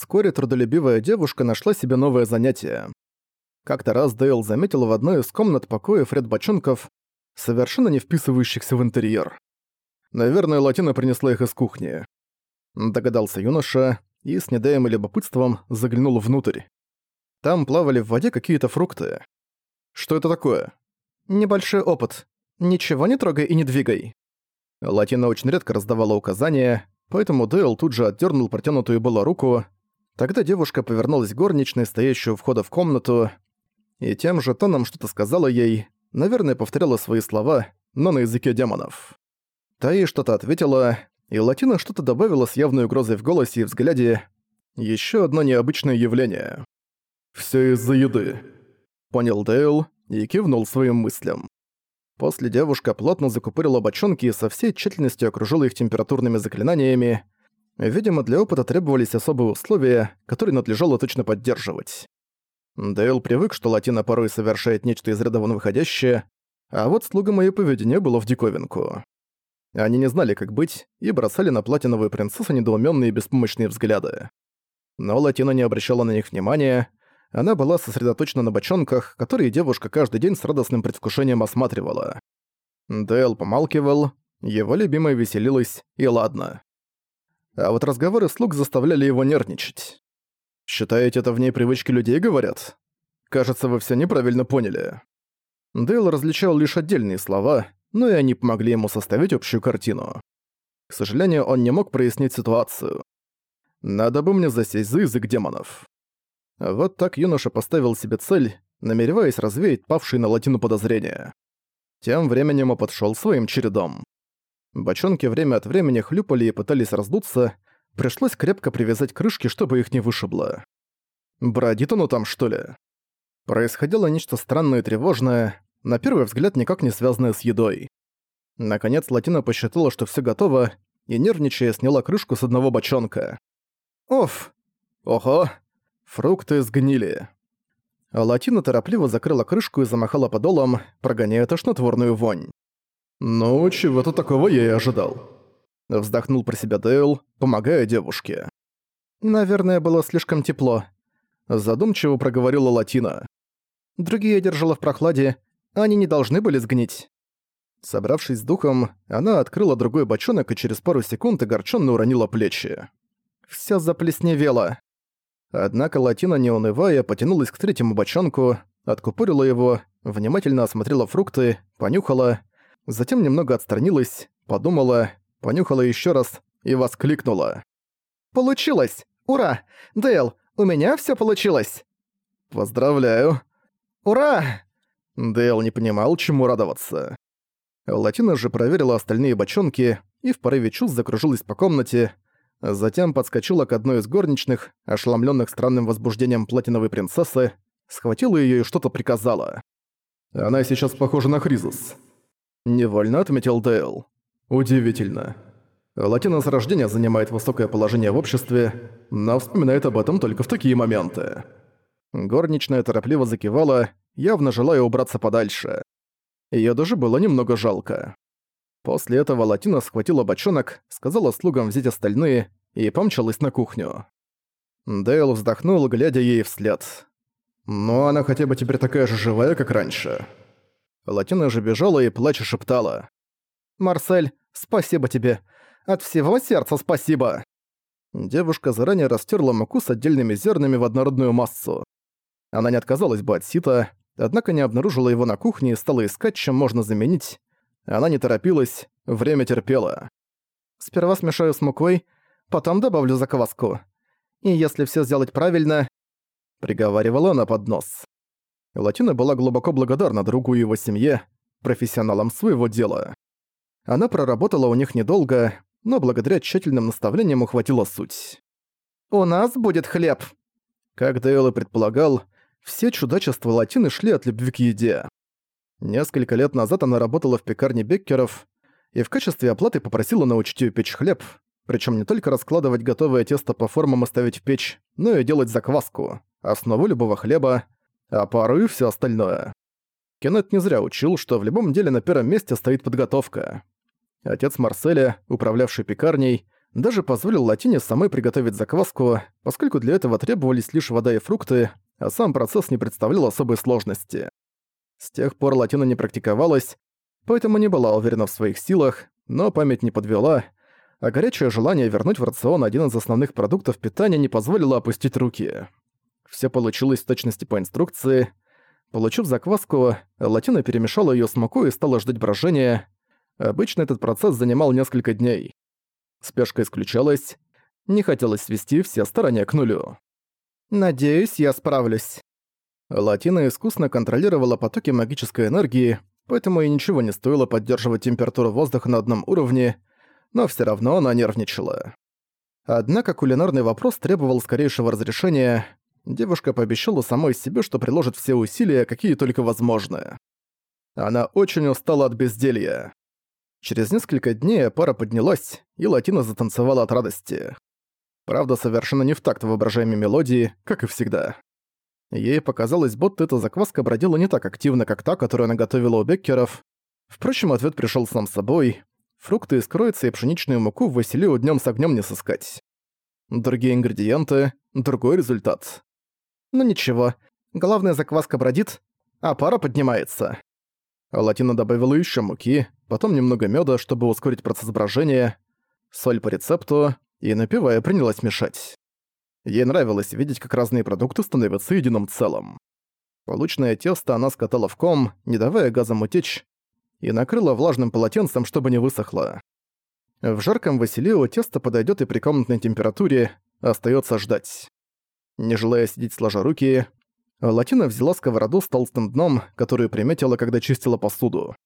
Вскоре трудолюбивая девушка нашла себе новое занятие. Как-то раз Дейл заметил в одной из комнат покоев ряд бочонков, совершенно не вписывающихся в интерьер. Наверное, Латина принесла их из кухни. Догадался юноша и с недаемым любопытством заглянул внутрь. Там плавали в воде какие-то фрукты. Что это такое? Небольшой опыт. Ничего не трогай и не двигай. Латина очень редко раздавала указания, поэтому Дейл тут же отдернул протянутую было руку. Тогда девушка повернулась к горничной, стоящую у входа в комнату, и тем же тоном что-то сказала ей, наверное, повторяла свои слова, но на языке демонов. Та ей что-то ответила, и Латина что-то добавила с явной угрозой в голосе и взгляде. Еще одно необычное явление. «Всё из-за еды», — понял Дейл и кивнул своим мыслям. После девушка плотно закупорила бочонки и со всей тщательностью окружила их температурными заклинаниями. Видимо, для опыта требовались особые условия, которые надлежало точно поддерживать. Дейл привык, что Латина порой совершает нечто из ряда вон выходящее, а вот слугам ее поведение было в диковинку. Они не знали, как быть, и бросали на платиновую принцессу недоумённые и беспомощные взгляды. Но Латина не обращала на них внимания, она была сосредоточена на бочонках, которые девушка каждый день с радостным предвкушением осматривала. Дэл помалкивал, его любимая веселилась, и ладно. А вот разговоры слуг заставляли его нервничать. «Считаете, это в ней привычки людей говорят? Кажется, вы все неправильно поняли». Дейл различал лишь отдельные слова, но и они помогли ему составить общую картину. К сожалению, он не мог прояснить ситуацию. Надо бы мне засесть за язык демонов. Вот так юноша поставил себе цель, намереваясь развеять павшие на латину подозрения. Тем временем опыт шёл своим чередом. Бочонки время от времени хлюпали и пытались раздуться, пришлось крепко привязать крышки, чтобы их не вышибло. Бродит оно там, что ли? Происходило нечто странное и тревожное, на первый взгляд никак не связанное с едой. Наконец Латина посчитала, что всё готово, и нервничая сняла крышку с одного бочонка. «Оф! Ого! Фрукты сгнили. Латина торопливо закрыла крышку и замахала подолом, прогоняя тошнотворную вонь. «Ну, чего-то такого я и ожидал». Вздохнул про себя Дейл, помогая девушке. «Наверное, было слишком тепло», — задумчиво проговорила Латина. «Другие держала в прохладе, они не должны были сгнить». Собравшись с духом, она открыла другой бочонок и через пару секунд огорченно уронила плечи. Всё заплесневело. Однако Латина, не унывая, потянулась к третьему бочонку, откупорила его, внимательно осмотрела фрукты, понюхала, затем немного отстранилась, подумала, понюхала еще раз и воскликнула. «Получилось! Ура! Дейл, у меня все получилось!» «Поздравляю!» «Ура!» Дейл не понимал, чему радоваться. Латина же проверила остальные бочонки и в порыве чувств закружилась по комнате, Затем подскочила к одной из горничных, ошеломленных странным возбуждением платиновой принцессы, схватила ее и что-то приказала. «Она сейчас похожа на Хризис», — невольно отметил Дейл. «Удивительно. Латина с рождения занимает высокое положение в обществе, но вспоминает об этом только в такие моменты». Горничная торопливо закивала, явно желая убраться подальше. Её даже было немного жалко. После этого Латина схватила бочонок, сказала слугам взять остальные и помчалась на кухню. Дейл вздохнул, глядя ей вслед. «Но она хотя бы теперь такая же живая, как раньше». Латина же бежала и плача шептала. «Марсель, спасибо тебе. От всего сердца спасибо!» Девушка заранее растерла муку с отдельными зернами в однородную массу. Она не отказалась бы от сита, однако не обнаружила его на кухне и стала искать, чем можно заменить, она не торопилась, время терпело. Сперва смешаю с мукой, потом добавлю закваску. И если все сделать правильно, приговаривала она под нос. Латина была глубоко благодарна другу и его семье, профессионалам своего дела. Она проработала у них недолго, но благодаря тщательным наставлениям ухватила суть. «У нас будет хлеб!» Как Дейл и предполагал, все чудачества Латины шли от любви к еде. Несколько лет назад она работала в пекарне Беккеров и в качестве оплаты попросила научить её печь хлеб, причем не только раскладывать готовое тесто по формам и ставить в печь, но и делать закваску, основу любого хлеба, а порой все остальное. Кеннет не зря учил, что в любом деле на первом месте стоит подготовка. Отец Марселя, управлявший пекарней, даже позволил Латине самой приготовить закваску, поскольку для этого требовались лишь вода и фрукты, а сам процесс не представлял особой сложности. С тех пор Латина не практиковалась, поэтому не была уверена в своих силах, но память не подвела, а горячее желание вернуть в рацион один из основных продуктов питания не позволило опустить руки. Все получилось в точности по инструкции. Получив закваску, Латина перемешала ее с мукой и стала ждать брожения. Обычно этот процесс занимал несколько дней. Спешка исключалась. Не хотелось свести все старания к нулю. «Надеюсь, я справлюсь». Латина искусно контролировала потоки магической энергии, поэтому ей ничего не стоило поддерживать температуру воздуха на одном уровне, но все равно она нервничала. Однако кулинарный вопрос требовал скорейшего разрешения. Девушка пообещала самой себе, что приложит все усилия, какие только возможны. Она очень устала от безделья. Через несколько дней пара поднялась, и Латина затанцевала от радости. Правда, совершенно не в такт воображаемой мелодии, как и всегда. Ей показалось, будто эта закваска бродила не так активно, как та, которую она готовила у Беккеров. Впрочем, ответ пришел сам собой. Фрукты из кройца и пшеничную муку в Василию днем с огнем не сыскать. Другие ингредиенты, другой результат. Ну ничего, главная закваска бродит, а пара поднимается. Латина добавила еще муки, потом немного меда, чтобы ускорить процесс брожения, соль по рецепту, и, напивая, принялась мешать. Ей нравилось видеть, как разные продукты становятся единым целым. Полученное тесто она скатала в ком, не давая газам утечь, и накрыла влажным полотенцем, чтобы не высохло. В жарком Василио тесто подойдет и при комнатной температуре остается ждать. Не желая сидеть сложа руки, Латина взяла сковороду с толстым дном, которую приметила, когда чистила посуду.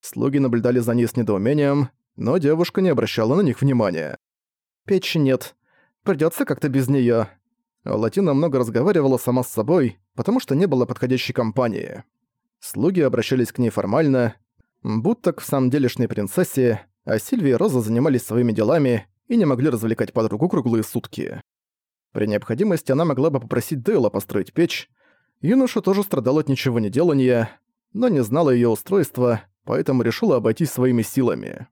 Слуги наблюдали за ней с недоумением, но девушка не обращала на них внимания. «Печи нет. Придётся как-то без неё». Латина много разговаривала сама с собой, потому что не было подходящей компании. Слуги обращались к ней формально, будто к самом делешной принцессе, а Сильвия и Роза занимались своими делами и не могли развлекать подругу круглые сутки. При необходимости она могла бы попросить Дейла построить печь. Юноша тоже страдал от ничего не делания, но не знала её устройства, поэтому решила обойтись своими силами.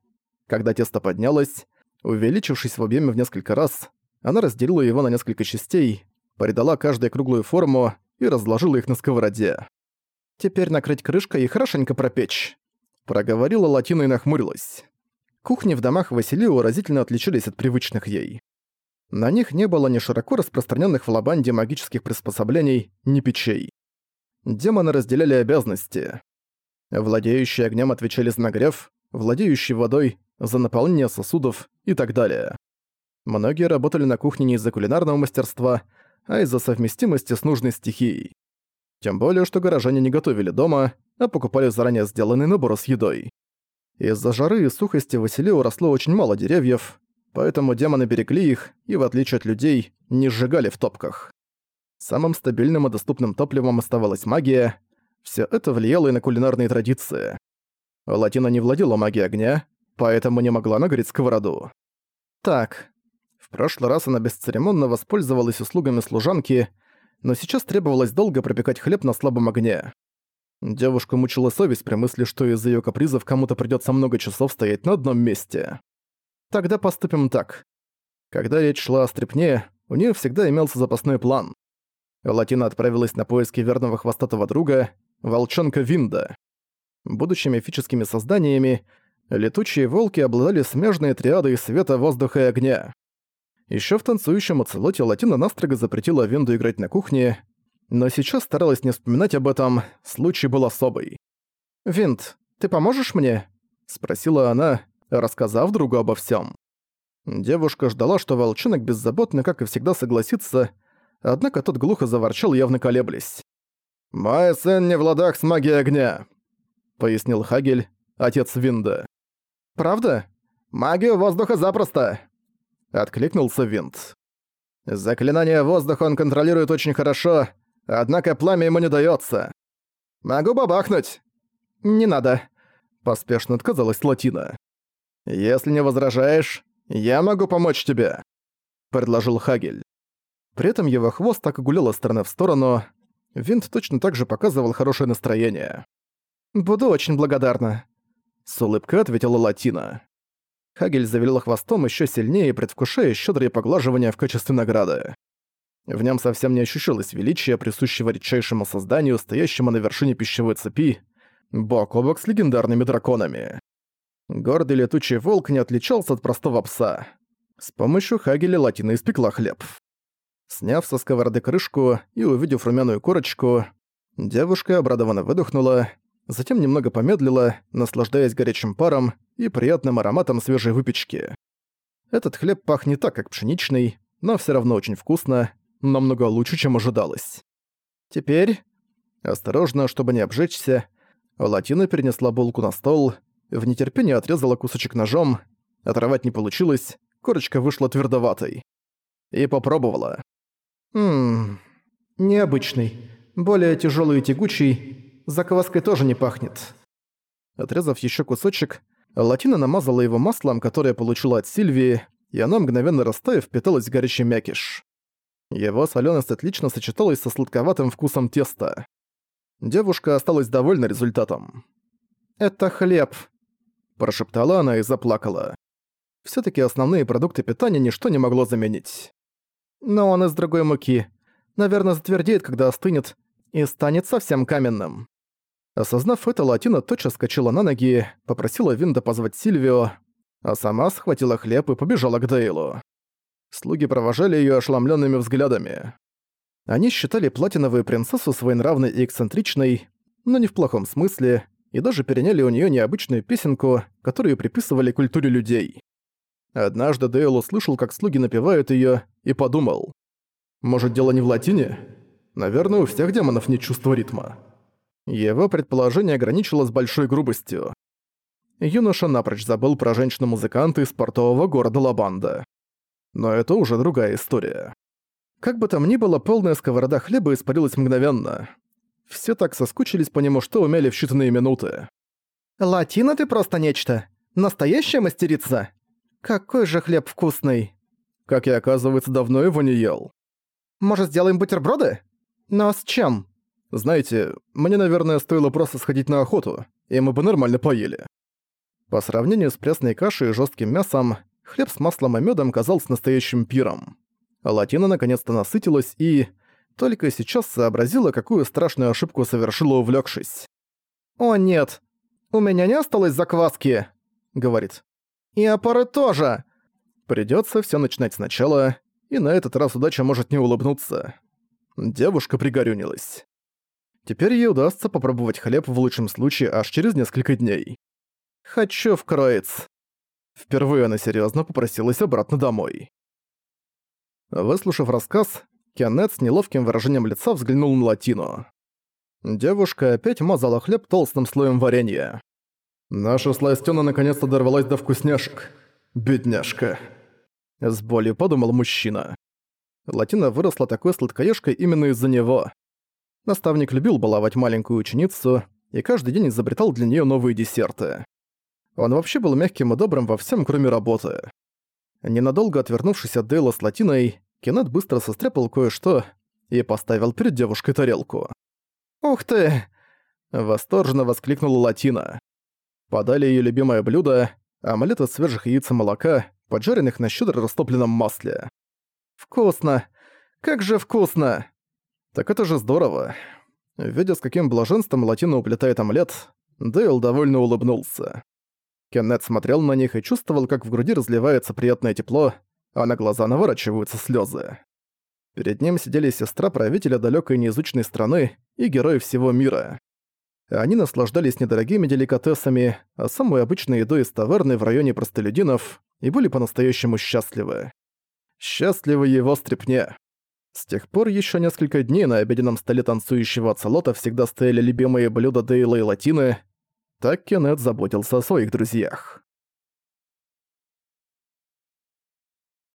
Когда тесто поднялось, увеличившись в объеме в несколько раз, она разделила его на несколько частей, придала каждой круглую форму и разложила их на сковороде. «Теперь накрыть крышкой и хорошенько пропечь», Проговорила Латина и нахмурилась. Кухни в домах Василию разительно отличались от привычных ей. На них не было ни широко распространенных в Лабанде магических приспособлений, ни печей. Демоны разделяли обязанности. Владеющие огнем отвечали за нагрев, владеющие водой — за наполнение сосудов и так далее. Многие работали на кухне не из-за кулинарного мастерства, а из-за совместимости с нужной стихией. Тем более, что горожане не готовили дома, а покупали заранее сделанный набор с едой. Из-за жары и сухости в Василию росло очень мало деревьев, поэтому демоны берегли их и, в отличие от людей, не сжигали в топках. Самым стабильным и доступным топливом оставалась магия. Все это влияло и на кулинарные традиции. Латина не владела магией огня, поэтому не могла нагреть сковороду. Так, в прошлый раз она бесцеремонно воспользовалась услугами служанки, но сейчас требовалось долго пропекать хлеб на слабом огне. Девушку мучила совесть при мысли, что из-за её капризов кому-то придётся много часов стоять на одном месте. Тогда поступим так. Когда речь шла о стрепне, у неё всегда имелся запасной план. Латина отправилась на поиски верного хвостатого друга, волчонка Винда. Будучи мифическими созданиями, летучие волки обладали смежной триадой света, воздуха и огня. Ещё в танцующем оцелоте Латина настрого запретила Винду играть на кухне, но сейчас старалась не вспоминать об этом, случай был особый. «Винт, ты поможешь мне?» — спросила она, рассказав другу обо всем. Девушка ждала, что волчонок беззаботно, как и всегда, согласится, однако тот глухо заворчал, явно колеблясь. «Мой сын не в ладах с магией огня», — пояснил Хагель, отец Винда. «Правда? Магию воздуха запросто!» — откликнулся Винт. «Заклинание воздуха он контролирует очень хорошо, Однако пламя ему не даётся. Могу бабахнуть. Не надо. Поспешно отказалась Латина. Если не возражаешь, я могу помочь тебе. Предложил Хагель. При этом его хвост так и гулял из стороны в сторону. Винт точно так же показывал хорошее настроение. «Буду очень благодарна», — с улыбкой ответила Латина. Хагель завилял хвостом еще сильнее, предвкушая щедрые поглаживания в качестве награды. В нем совсем не ощущалось величия, присущего редчайшему созданию, стоящему на вершине пищевой цепи, бок о бок с легендарными драконами. Гордый летучий волк не отличался от простого пса. С помощью Хагеля Латина испекла хлеб. Сняв со сковороды крышку и увидев румяную корочку, девушка обрадованно выдохнула, затем немного помедлила, наслаждаясь горячим паром и приятным ароматом свежей выпечки. Этот хлеб пах не так, как пшеничный, но все равно очень вкусно, намного лучше, чем ожидалось. Теперь, осторожно, чтобы не обжечься, Латина перенесла булку на стол, в нетерпении отрезала кусочек ножом, оторвать не получилось, корочка вышла твердоватой. И попробовала. Ммм, необычный, более тяжелый и тягучий, закваской тоже не пахнет. Отрезав еще кусочек, Латина намазала его маслом, которое получила от Сильвии, и оно мгновенно растаяв впиталось в горячий мякиш. Его соленость отлично сочеталась со сладковатым вкусом теста. Девушка осталась довольна результатом. «Это хлеб», – прошептала она и заплакала. все таки основные продукты питания ничто не могло заменить. Но он из другой муки. Наверное, затвердеет, когда остынет, и станет совсем каменным. Осознав это, Латина тотчас скочила на ноги, попросила Винда позвать Сильвио, а сама схватила хлеб и побежала к Дейлу. Слуги провожали её ошеломлёнными взглядами. Они считали платиновую принцессу своенравной и эксцентричной, но не в плохом смысле, и даже переняли у неё необычную песенку, которую приписывали культуре людей. Однажды Дейл услышал, как слуги напевают её, и подумал. «Может, дело не в латине? Наверное, у всех демонов нет чувства ритма». Его предположение ограничилось большой грубостью. Юноша напрочь забыл про женщину-музыканта из портового города Лабанда. Но это уже другая история. Как бы там ни было, полная сковорода хлеба испарилась мгновенно. Все так соскучились по нему, что умели в считанные минуты. «Латина ты просто нечто! Настоящая мастерица! Какой же хлеб вкусный!» Как я, оказывается, давно его не ел. «Может, сделаем бутерброды? Но с чем?» Знаете, мне, наверное, стоило просто сходить на охоту, и мы бы нормально поели. По сравнению с пресной кашей и жестким мясом, хлеб с маслом и медом казался настоящим пиром. Латина наконец-то насытилась и... Только сейчас сообразила, какую страшную ошибку совершила, увлекшись. «О нет, у меня не осталось закваски», — говорит. «И опоры тоже». Придется все начинать сначала, и на этот раз удача может не улыбнуться. Девушка пригорюнилась. Теперь ей удастся попробовать хлеб в лучшем случае аж через несколько дней. «Хочу в Кроиц». Впервые она серьезно попросилась обратно домой. Выслушав рассказ, Кеннет с неловким выражением лица взглянул на Латину. Девушка опять мазала хлеб толстым слоем варенья. «Наша сластёна наконец-то дорвалась до вкусняшек. Бедняжка». С болью подумал мужчина. Латина выросла такой сладкоежкой именно из-за него. Наставник любил баловать маленькую ученицу и каждый день изобретал для нее новые десерты. Он вообще был мягким и добрым во всем, кроме работы. Ненадолго отвернувшись от Дейла с Латиной, Кеннет быстро состряпал кое-что и поставил перед девушкой тарелку. «Ух ты!» — восторженно воскликнула Латина. Подали ее любимое блюдо — омлет из свежих яиц и молока, поджаренных на щедро растопленном масле. «Вкусно! Как же вкусно!» Так это же здорово. Видя, с каким блаженством Латина уплетает омлет, Дейл довольно улыбнулся. Кеннет смотрел на них и чувствовал, как в груди разливается приятное тепло, а на глаза наворачиваются слезы. Перед ним сидели сестра правителя далекой неизученной страны и герой всего мира. Они наслаждались недорогими деликатесами, а самой обычной едой из таверны в районе простолюдинов и были по-настоящему счастливы. Счастливы его стрепне. С тех пор еще несколько дней на обеденном столе танцующего оцелота всегда стояли любимые блюда Дейла и Латины. Так Кеннет заботился о своих друзьях.